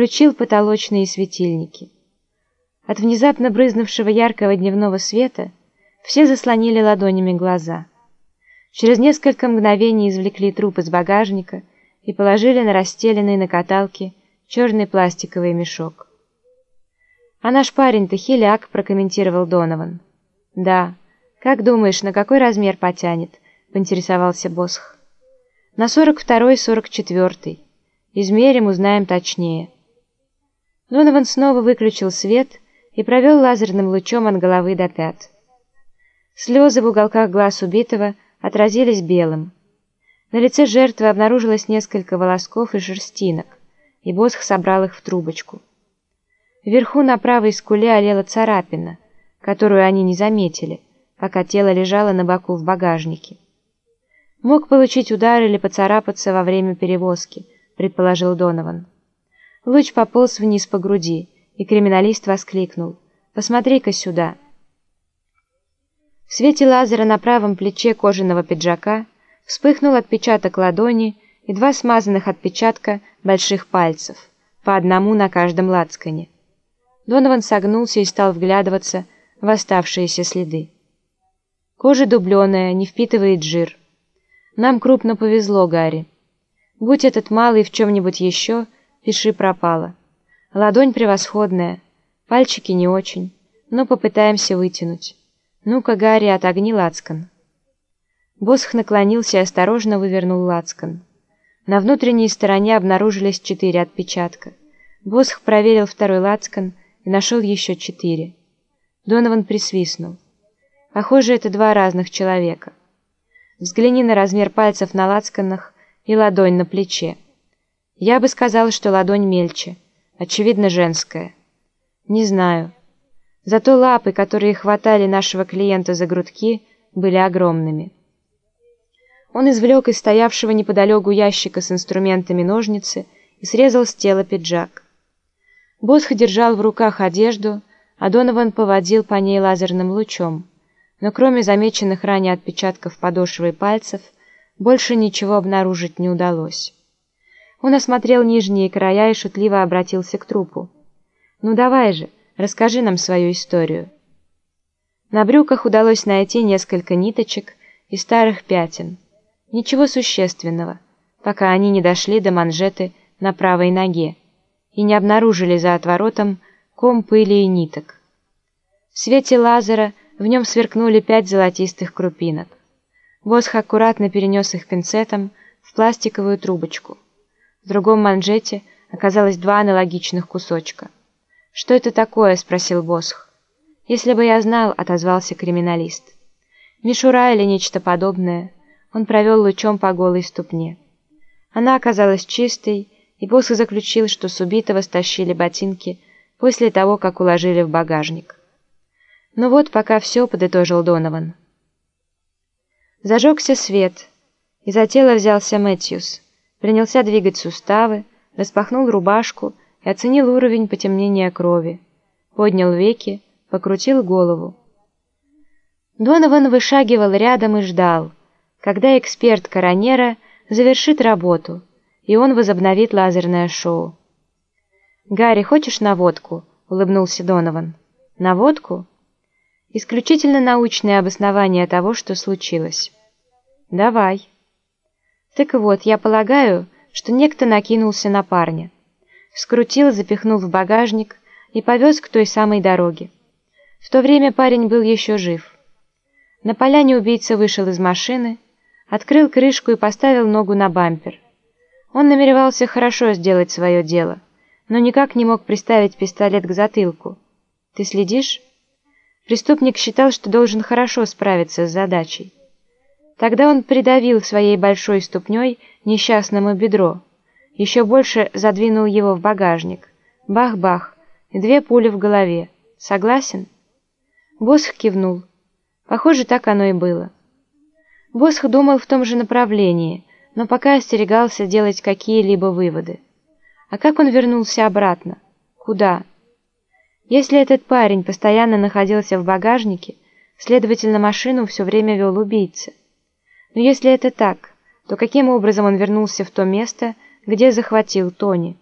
включил потолочные светильники. От внезапно брызнувшего яркого дневного света все заслонили ладонями глаза. Через несколько мгновений извлекли труп из багажника и положили на расстеленный на каталке черный пластиковый мешок. «А наш парень-то хиляк», — прокомментировал Донован. «Да. Как думаешь, на какой размер потянет?» — поинтересовался Босх. «На сорок второй, сорок четвертый. Измерим, узнаем точнее». Донован снова выключил свет и провел лазерным лучом от головы до пят. Слезы в уголках глаз убитого отразились белым. На лице жертвы обнаружилось несколько волосков и шерстинок, и Босх собрал их в трубочку. Вверху на правой скуле олела царапина, которую они не заметили, пока тело лежало на боку в багажнике. «Мог получить удар или поцарапаться во время перевозки», — предположил Донован. Луч пополз вниз по груди, и криминалист воскликнул. «Посмотри-ка сюда!» В свете лазера на правом плече кожаного пиджака вспыхнул отпечаток ладони и два смазанных отпечатка больших пальцев, по одному на каждом лацкане. Донован согнулся и стал вглядываться в оставшиеся следы. Кожа дубленая, не впитывает жир. Нам крупно повезло, Гарри. Будь этот малый в чем-нибудь еще, пиши пропало. Ладонь превосходная, пальчики не очень, но попытаемся вытянуть. Ну-ка, Гарри, отогни лацкан. Босх наклонился и осторожно вывернул лацкан. На внутренней стороне обнаружились четыре отпечатка. Босх проверил второй лацкан и нашел еще четыре. Донован присвистнул. Похоже, это два разных человека. Взгляни на размер пальцев на лацканах и ладонь на плече. Я бы сказал, что ладонь мельче, очевидно, женская. Не знаю. Зато лапы, которые хватали нашего клиента за грудки, были огромными. Он извлек из стоявшего неподалеку ящика с инструментами ножницы и срезал с тела пиджак. Босх держал в руках одежду, а Донован поводил по ней лазерным лучом но кроме замеченных ранее отпечатков подошвы и пальцев, больше ничего обнаружить не удалось. Он осмотрел нижние края и шутливо обратился к трупу. «Ну давай же, расскажи нам свою историю». На брюках удалось найти несколько ниточек и старых пятен. Ничего существенного, пока они не дошли до манжеты на правой ноге и не обнаружили за отворотом ком пыли и ниток. В свете лазера в нем сверкнули пять золотистых крупинок. Босх аккуратно перенес их пинцетом в пластиковую трубочку. В другом манжете оказалось два аналогичных кусочка. «Что это такое?» — спросил Босх. «Если бы я знал», — отозвался криминалист. «Мишура или нечто подобное». Он провел лучом по голой ступне. Она оказалась чистой, и Босх заключил, что с убитого стащили ботинки после того, как уложили в багажник. «Ну вот, пока все», — подытожил Донован. Зажегся свет, и за тело взялся Мэтьюс, принялся двигать суставы, распахнул рубашку и оценил уровень потемнения крови, поднял веки, покрутил голову. Донован вышагивал рядом и ждал, когда эксперт Коронера завершит работу, и он возобновит лазерное шоу. «Гарри, хочешь наводку?» — улыбнулся Донован. «Наводку?» Исключительно научное обоснование того, что случилось. Давай. Так вот, я полагаю, что некто накинулся на парня. Скрутил, запихнул в багажник и повез к той самой дороге. В то время парень был еще жив. На поляне убийца вышел из машины, открыл крышку и поставил ногу на бампер. Он намеревался хорошо сделать свое дело, но никак не мог приставить пистолет к затылку. Ты следишь? Преступник считал, что должен хорошо справиться с задачей. Тогда он придавил своей большой ступней несчастному бедро, еще больше задвинул его в багажник. Бах-бах, две пули в голове. Согласен? Босх кивнул. Похоже, так оно и было. Босх думал в том же направлении, но пока остерегался делать какие-либо выводы. А как он вернулся обратно? Куда? Если этот парень постоянно находился в багажнике, следовательно, машину все время вел убийца. Но если это так, то каким образом он вернулся в то место, где захватил Тони?